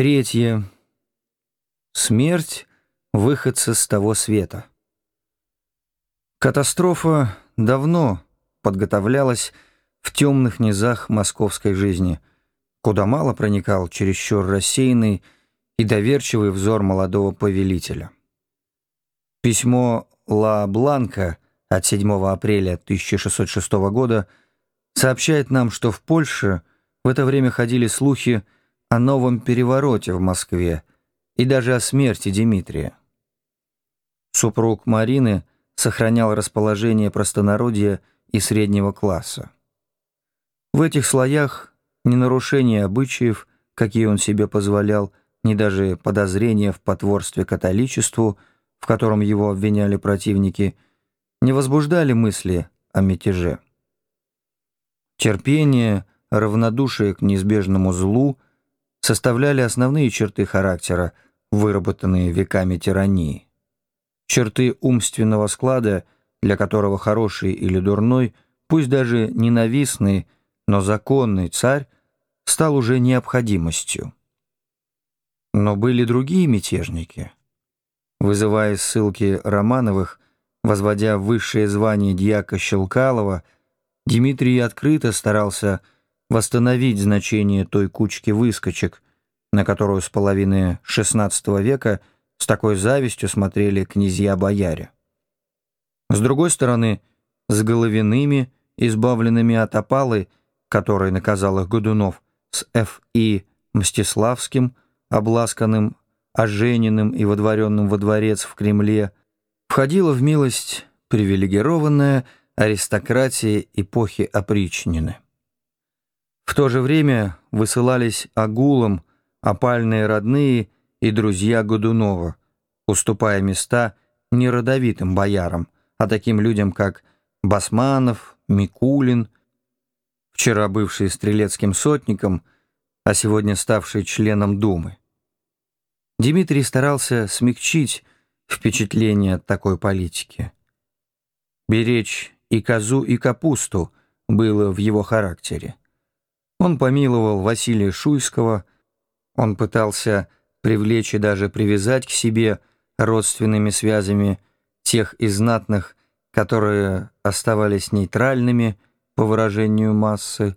Третье. Смерть выходца с того света. Катастрофа давно подготовлялась в темных низах московской жизни, куда мало проникал чересчур рассеянный и доверчивый взор молодого повелителя. Письмо Ла Бланка от 7 апреля 1606 года сообщает нам, что в Польше в это время ходили слухи о новом перевороте в Москве и даже о смерти Дмитрия. Супруг Марины сохранял расположение простонародья и среднего класса. В этих слоях ни нарушение обычаев, какие он себе позволял, ни даже подозрения в потворстве католичеству, в котором его обвиняли противники, не возбуждали мысли о мятеже. Терпение, равнодушие к неизбежному злу составляли основные черты характера, выработанные веками тирании. Черты умственного склада, для которого хороший или дурной, пусть даже ненавистный, но законный царь, стал уже необходимостью. Но были другие мятежники. Вызывая ссылки Романовых, возводя высшее звание дьяка Щелкалова, Дмитрий открыто старался восстановить значение той кучки выскочек, на которую с половины XVI века с такой завистью смотрели князья-бояре. С другой стороны, с головиными, избавленными от опалы, которой наказал их Годунов, с Ф.И. Мстиславским, обласканным, ожененным и водворенным во дворец в Кремле, входила в милость привилегированная аристократия эпохи опричнины. В то же время высылались агулам опальные родные и друзья Годунова, уступая места не родовитым боярам, а таким людям, как Басманов, Микулин, вчера бывший стрелецким сотником, а сегодня ставший членом Думы. Дмитрий старался смягчить впечатление от такой политики. Беречь и козу, и капусту было в его характере. Он помиловал Василия Шуйского, он пытался привлечь и даже привязать к себе родственными связями тех из знатных, которые оставались нейтральными по выражению массы.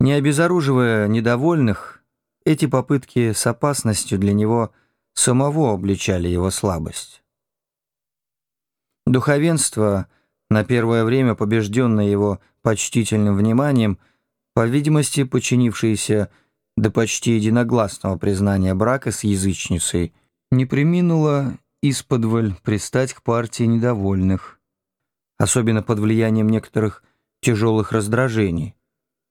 Не обезоруживая недовольных, эти попытки с опасностью для него самого обличали его слабость. Духовенство, на первое время побежденное его почтительным вниманием, по видимости, подчинившееся до почти единогласного признания брака с язычницей, не приминуло исподволь пристать к партии недовольных, особенно под влиянием некоторых тяжелых раздражений,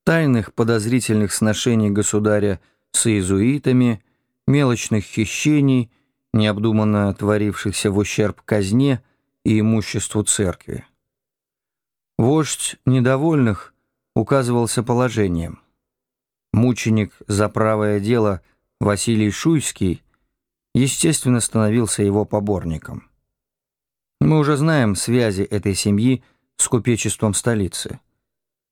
тайных подозрительных сношений государя с иезуитами, мелочных хищений, необдуманно творившихся в ущерб казне и имуществу церкви. Вождь недовольных указывался положением. Мученик за правое дело Василий Шуйский, естественно, становился его поборником. Мы уже знаем связи этой семьи с купечеством столицы.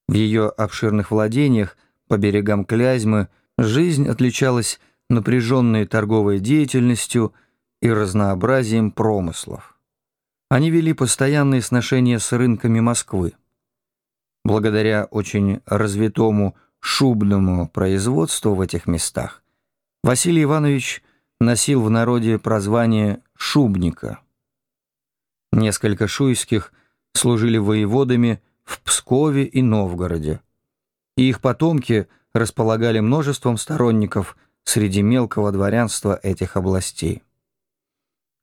В ее обширных владениях по берегам Клязьмы жизнь отличалась напряженной торговой деятельностью и разнообразием промыслов. Они вели постоянные сношения с рынками Москвы. Благодаря очень развитому шубному производству в этих местах Василий Иванович носил в народе прозвание «шубника». Несколько шуйских служили воеводами в Пскове и Новгороде, и их потомки располагали множеством сторонников среди мелкого дворянства этих областей.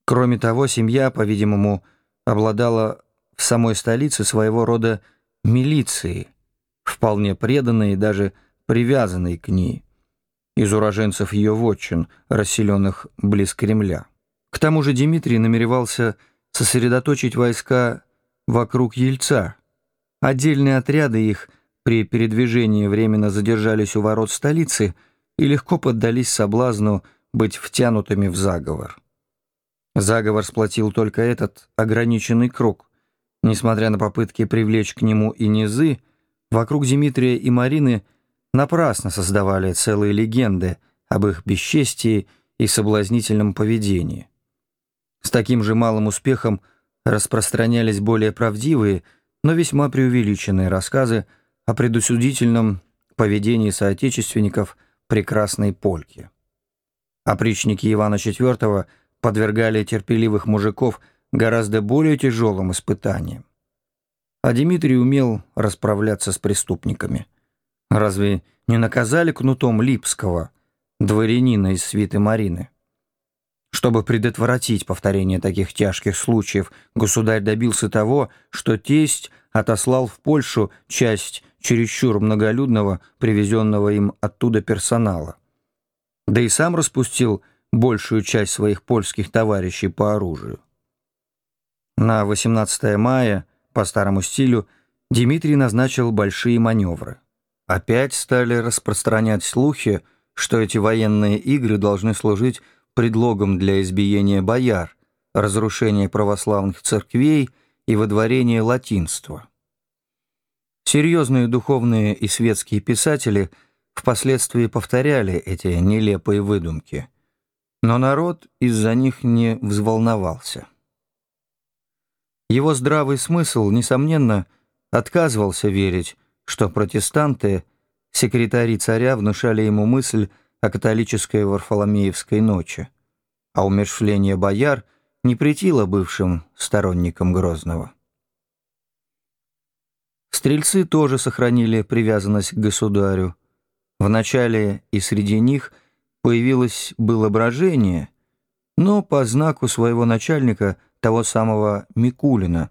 Кроме того, семья, по-видимому, обладала в самой столице своего рода милицией, вполне преданной и даже привязанной к ней, из уроженцев ее вотчин, расселенных близ Кремля. К тому же Дмитрий намеревался сосредоточить войска вокруг Ельца. Отдельные отряды их при передвижении временно задержались у ворот столицы и легко поддались соблазну быть втянутыми в заговор. Заговор сплотил только этот ограниченный круг. Несмотря на попытки привлечь к нему и низы, вокруг Дмитрия и Марины напрасно создавали целые легенды об их бесчестии и соблазнительном поведении. С таким же малым успехом распространялись более правдивые, но весьма преувеличенные рассказы о предусудительном поведении соотечественников прекрасной польки. Опричники Ивана IV подвергали терпеливых мужиков гораздо более тяжелым испытаниям. А Дмитрий умел расправляться с преступниками. Разве не наказали кнутом Липского, дворянина из свиты Марины? Чтобы предотвратить повторение таких тяжких случаев, государь добился того, что тесть отослал в Польшу часть чересчур многолюдного, привезенного им оттуда персонала. Да и сам распустил большую часть своих польских товарищей по оружию. На 18 мая, по старому стилю, Дмитрий назначил большие маневры. Опять стали распространять слухи, что эти военные игры должны служить предлогом для избиения бояр, разрушения православных церквей и водворения латинства. Серьезные духовные и светские писатели впоследствии повторяли эти нелепые выдумки, но народ из-за них не взволновался. Его здравый смысл, несомненно, отказывался верить, что протестанты, секретари царя, внушали ему мысль о католической Варфоломеевской ночи, а умершвление бояр не претило бывшим сторонникам Грозного. Стрельцы тоже сохранили привязанность к государю. Вначале и среди них появилось было брожение, но по знаку своего начальника, того самого Микулина,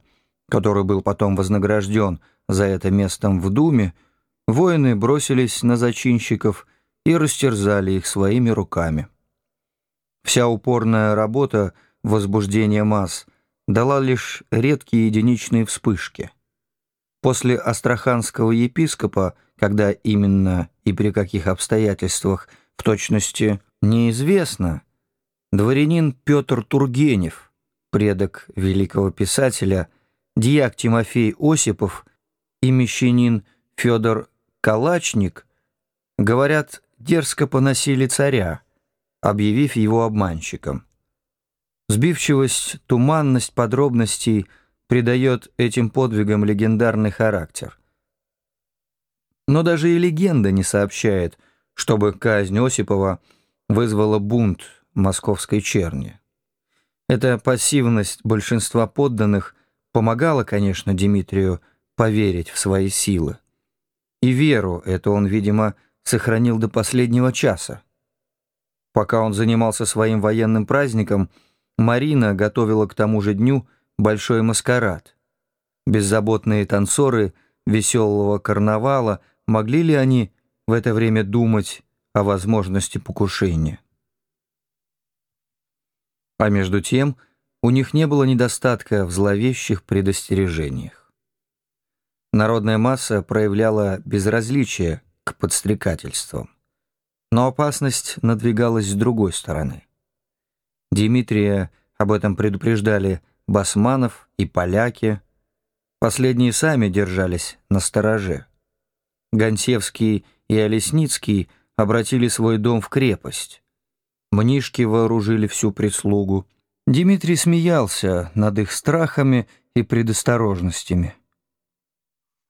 который был потом вознагражден за это местом в Думе, воины бросились на зачинщиков и растерзали их своими руками. Вся упорная работа возбуждения масс дала лишь редкие единичные вспышки. После астраханского епископа, когда именно и при каких обстоятельствах в точности неизвестно, дворянин Петр Тургенев, предок великого писателя, дьяк Тимофей Осипов и мещанин Федор Калачник, говорят, дерзко поносили царя, объявив его обманщиком. Сбивчивость, туманность подробностей – придает этим подвигам легендарный характер. Но даже и легенда не сообщает, чтобы казнь Осипова вызвала бунт московской черни. Эта пассивность большинства подданных помогала, конечно, Дмитрию поверить в свои силы. И веру эту он, видимо, сохранил до последнего часа. Пока он занимался своим военным праздником, Марина готовила к тому же дню большой маскарад. Беззаботные танцоры веселого карнавала, могли ли они в это время думать о возможности покушения? А между тем у них не было недостатка в зловещих предостережениях. Народная масса проявляла безразличие к подстрекательствам. Но опасность надвигалась с другой стороны. Дмитрия об этом предупреждали басманов и поляки. Последние сами держались на стороже. Гонсевский и Олесницкий обратили свой дом в крепость. Мнишки вооружили всю прислугу. Дмитрий смеялся над их страхами и предосторожностями.